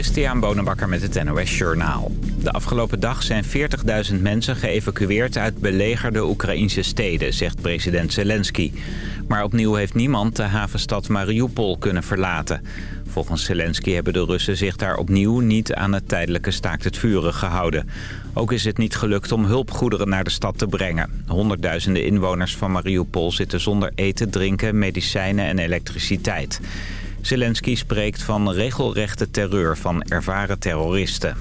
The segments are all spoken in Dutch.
Christian Bonenbakker met het NOS Journaal. De afgelopen dag zijn 40.000 mensen geëvacueerd uit belegerde Oekraïnse steden, zegt president Zelensky. Maar opnieuw heeft niemand de havenstad Mariupol kunnen verlaten. Volgens Zelensky hebben de Russen zich daar opnieuw niet aan het tijdelijke staakt het vuren gehouden. Ook is het niet gelukt om hulpgoederen naar de stad te brengen. Honderdduizenden inwoners van Mariupol zitten zonder eten, drinken, medicijnen en elektriciteit. Zelensky spreekt van regelrechte terreur van ervaren terroristen.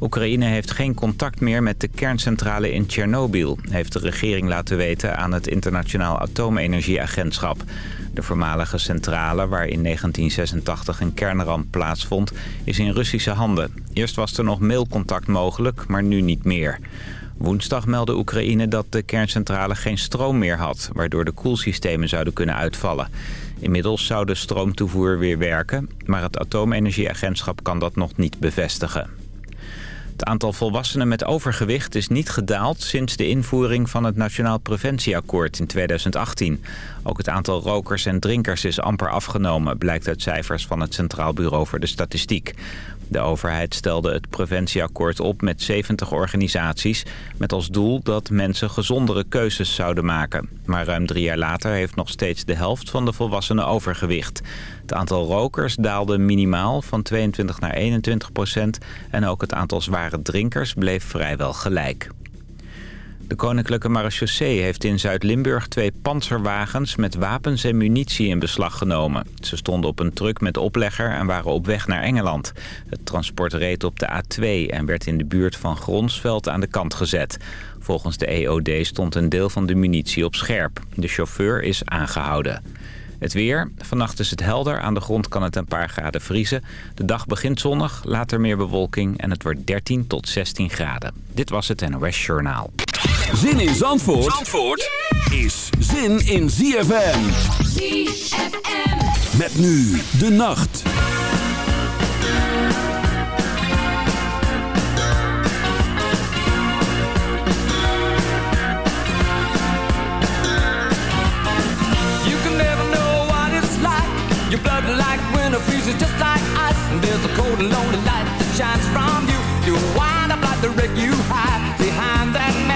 Oekraïne heeft geen contact meer met de kerncentrale in Tsjernobyl... heeft de regering laten weten aan het Internationaal Atoomenergieagentschap. De voormalige centrale, waar in 1986 een kernramp plaatsvond, is in Russische handen. Eerst was er nog mailcontact mogelijk, maar nu niet meer. Woensdag meldde Oekraïne dat de kerncentrale geen stroom meer had... waardoor de koelsystemen zouden kunnen uitvallen. Inmiddels zou de stroomtoevoer weer werken... maar het atoomenergieagentschap kan dat nog niet bevestigen. Het aantal volwassenen met overgewicht is niet gedaald sinds de invoering van het Nationaal Preventieakkoord in 2018. Ook het aantal rokers en drinkers is amper afgenomen, blijkt uit cijfers van het Centraal Bureau voor de Statistiek. De overheid stelde het preventieakkoord op met 70 organisaties... met als doel dat mensen gezondere keuzes zouden maken. Maar ruim drie jaar later heeft nog steeds de helft van de volwassenen overgewicht. Het aantal rokers daalde minimaal van 22 naar 21 procent... en ook het aantal zware drinkers bleef vrijwel gelijk. De Koninklijke Marechaussee heeft in Zuid-Limburg twee panzerwagens met wapens en munitie in beslag genomen. Ze stonden op een truck met oplegger en waren op weg naar Engeland. Het transport reed op de A2 en werd in de buurt van Gronsveld aan de kant gezet. Volgens de EOD stond een deel van de munitie op scherp. De chauffeur is aangehouden. Het weer. Vannacht is het helder. Aan de grond kan het een paar graden vriezen. De dag begint zonnig, later meer bewolking en het wordt 13 tot 16 graden. Dit was het NOS Journaal. Zin in Zandvoort, Zandvoort is zin in ZFM. ZFM. Met nu de nacht. You can never know what it's like. Your blood like winter freezes just like ice. And there's a cold and lonely light that shines from you. You wind up like the wreck you hide behind that mask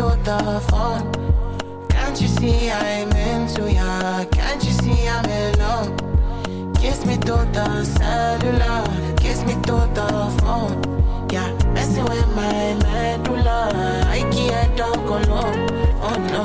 to the phone. Can't you see I'm into ya? Can't you see I'm in love? Kiss me to the cellular, kiss me to the phone. Yeah, messing with my medulla. I can't talk alone. Oh no,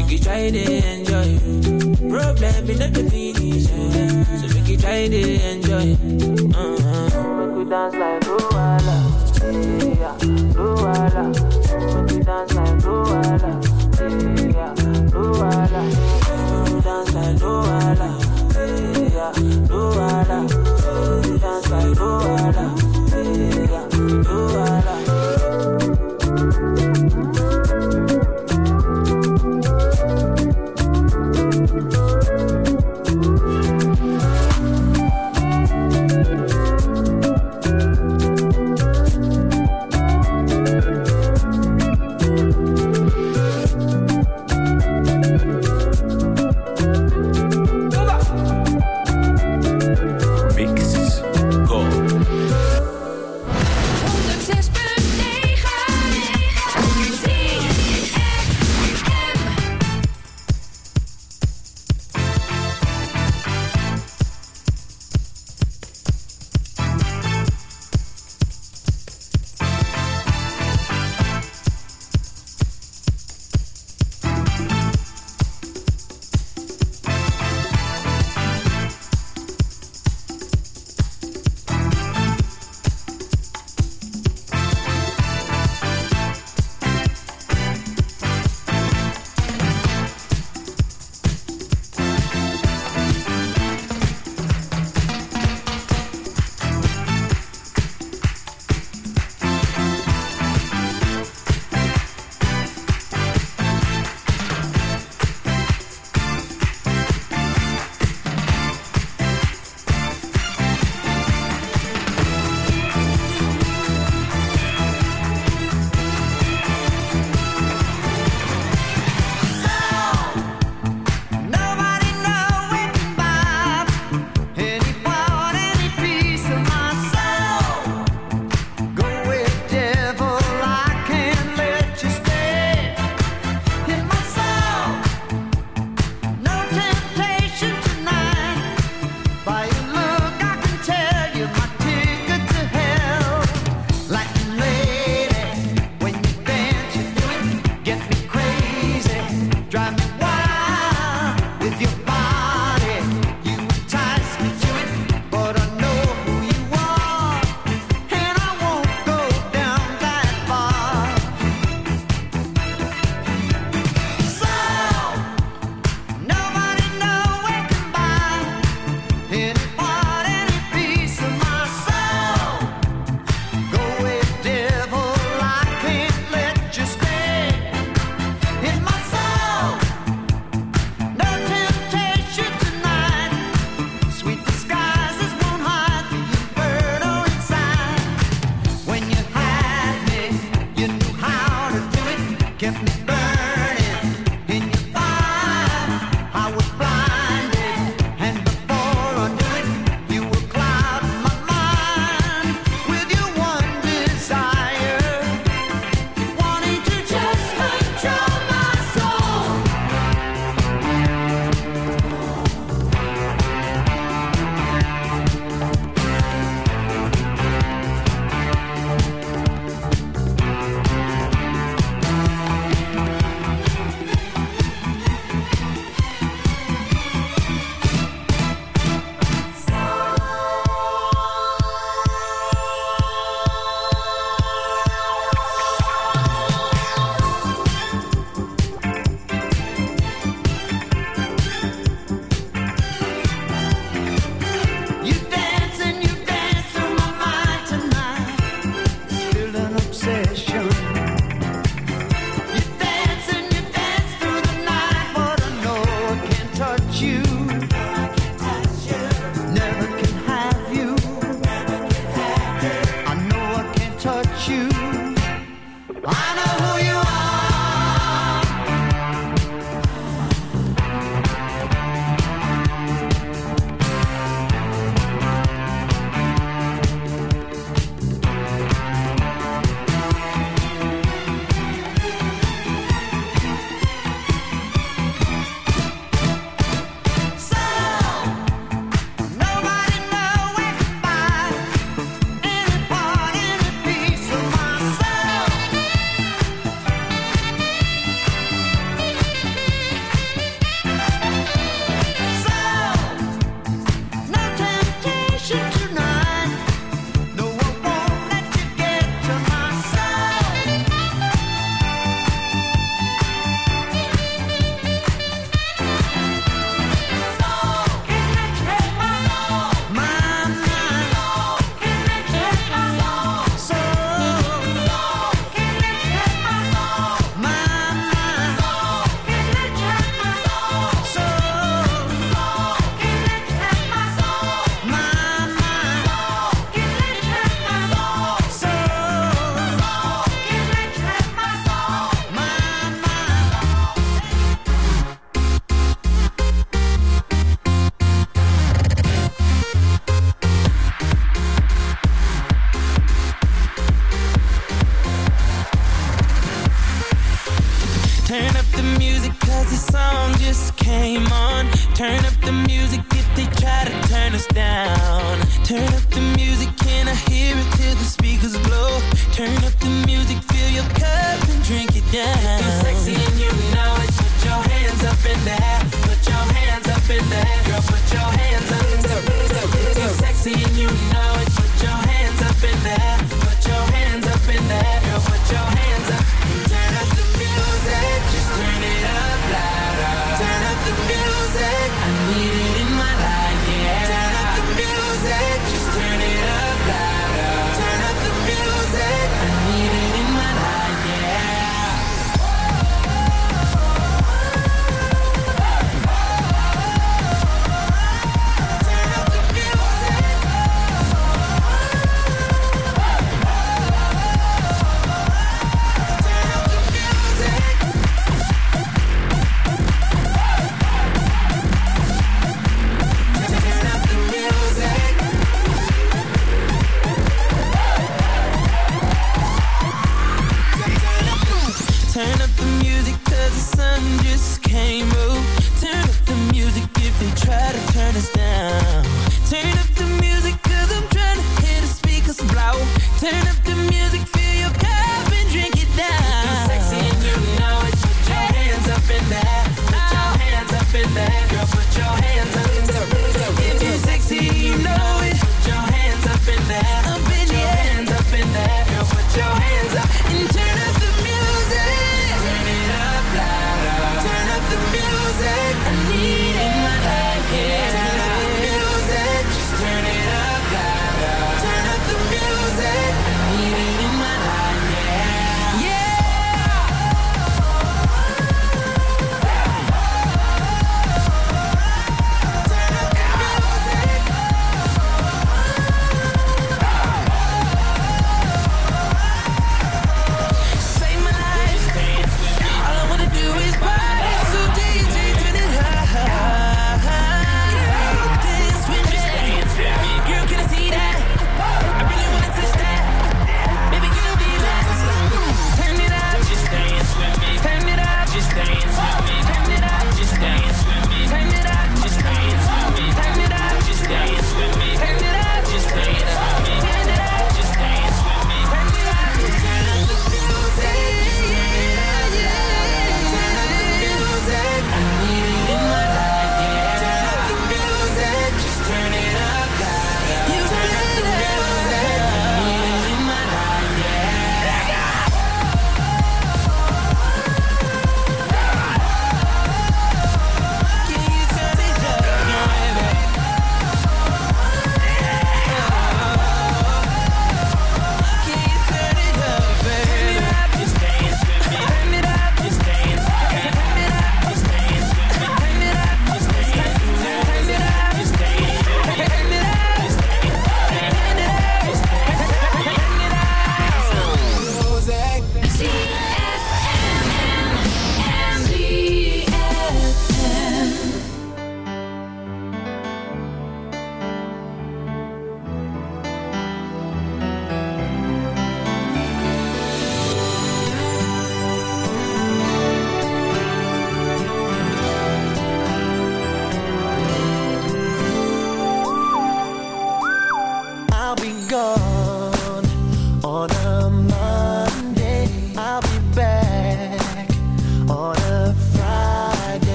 make you try to enjoy. Problem in not the finish, yeah. so make you try to enjoy. Uh-huh. Make you dance like Luwala, yeah, Luwala. Make you dance like Luwala, yeah, Luwala. Make you dance like Luwala, yeah, Luwala. Make you dance like Luwala, yeah, Luwala.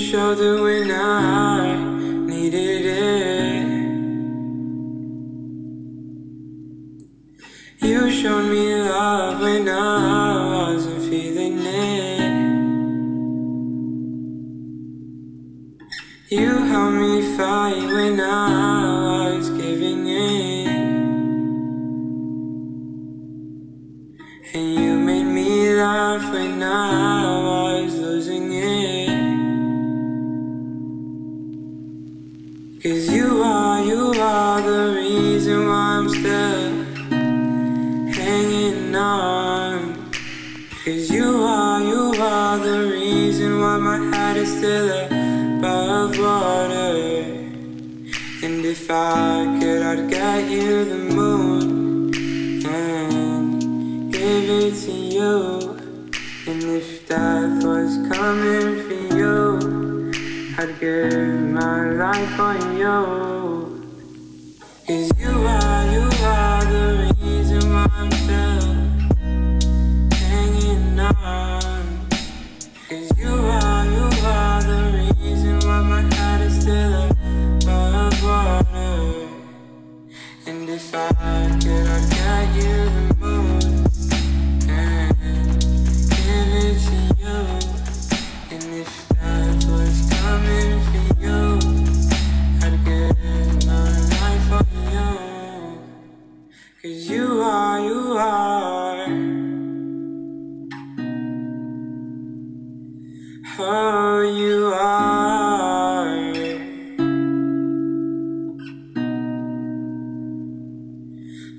Shoulder when I needed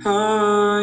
Oh,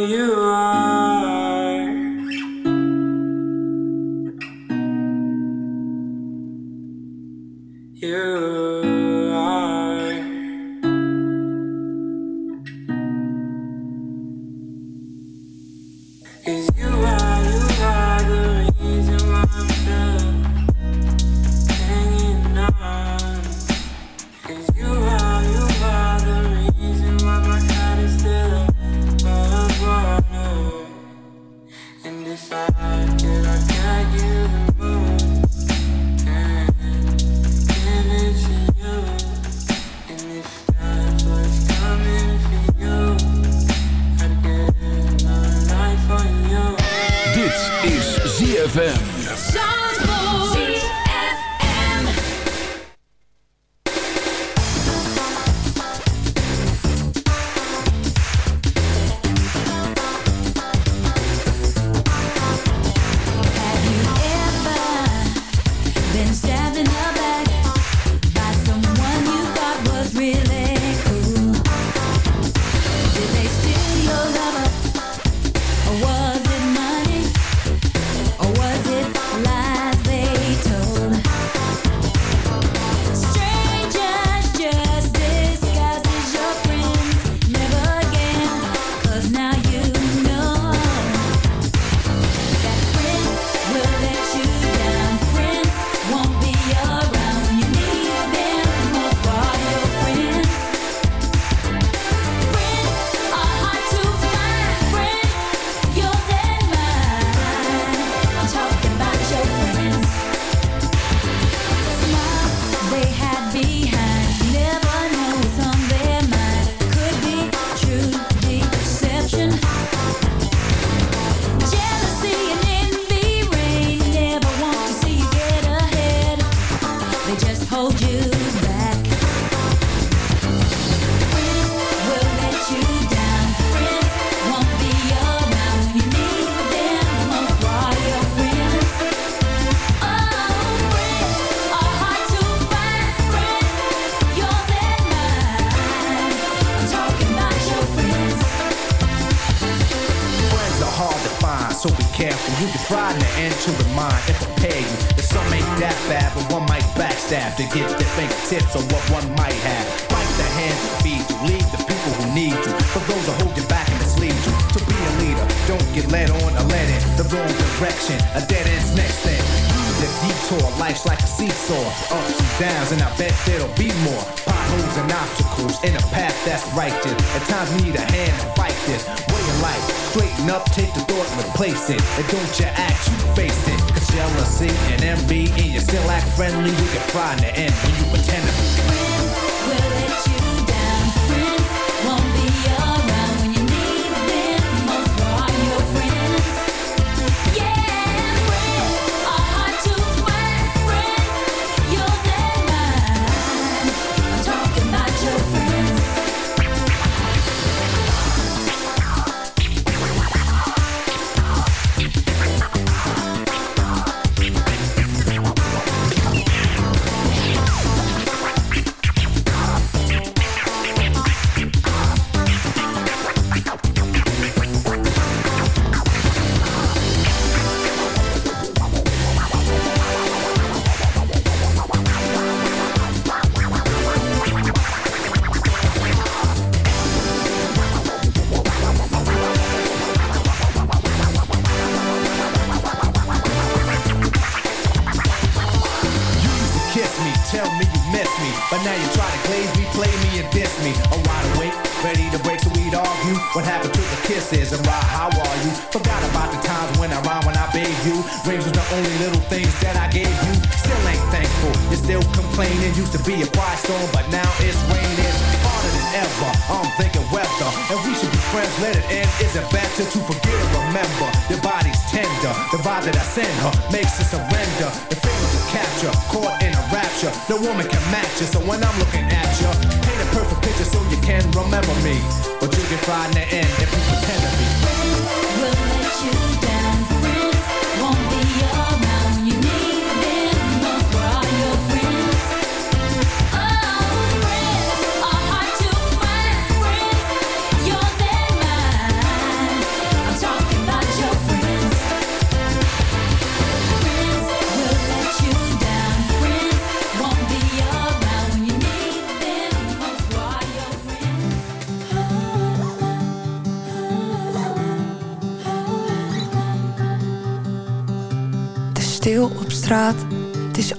her makes her surrender. The feelings of capture, caught in a rapture. No woman can match you, so when I'm looking